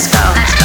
Let's go. Let's go.